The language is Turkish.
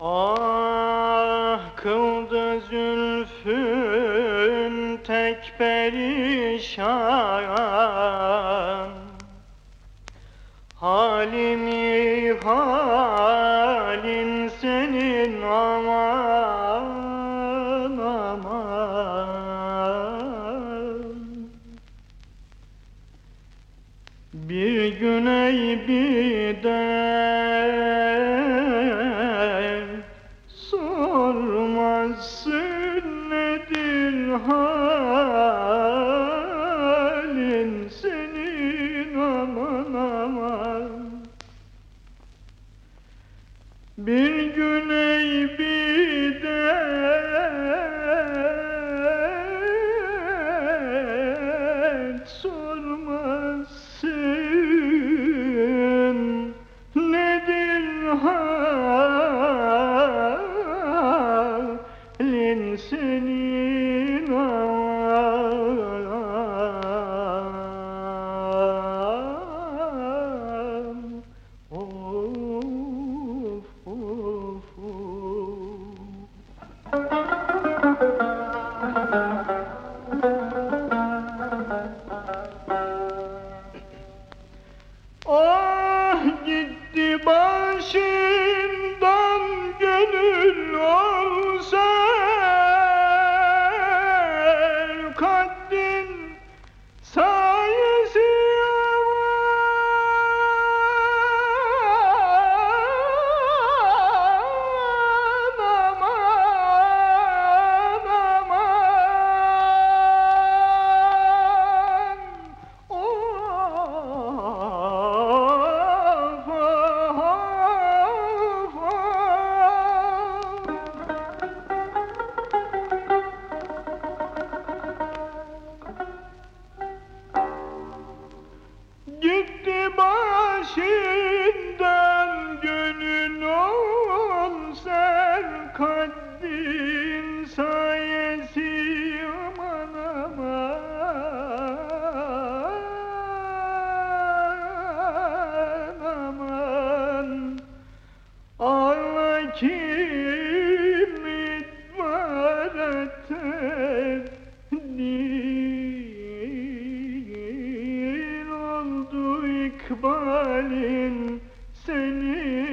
Ah kıldı zülfün tek perişan. Halimi halin senin aman aman. Bir güney bir dert halin senin aman aman. Bir güney Ağla kim var eter Nil oldu ikbalin senin